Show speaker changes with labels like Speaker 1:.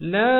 Speaker 1: لا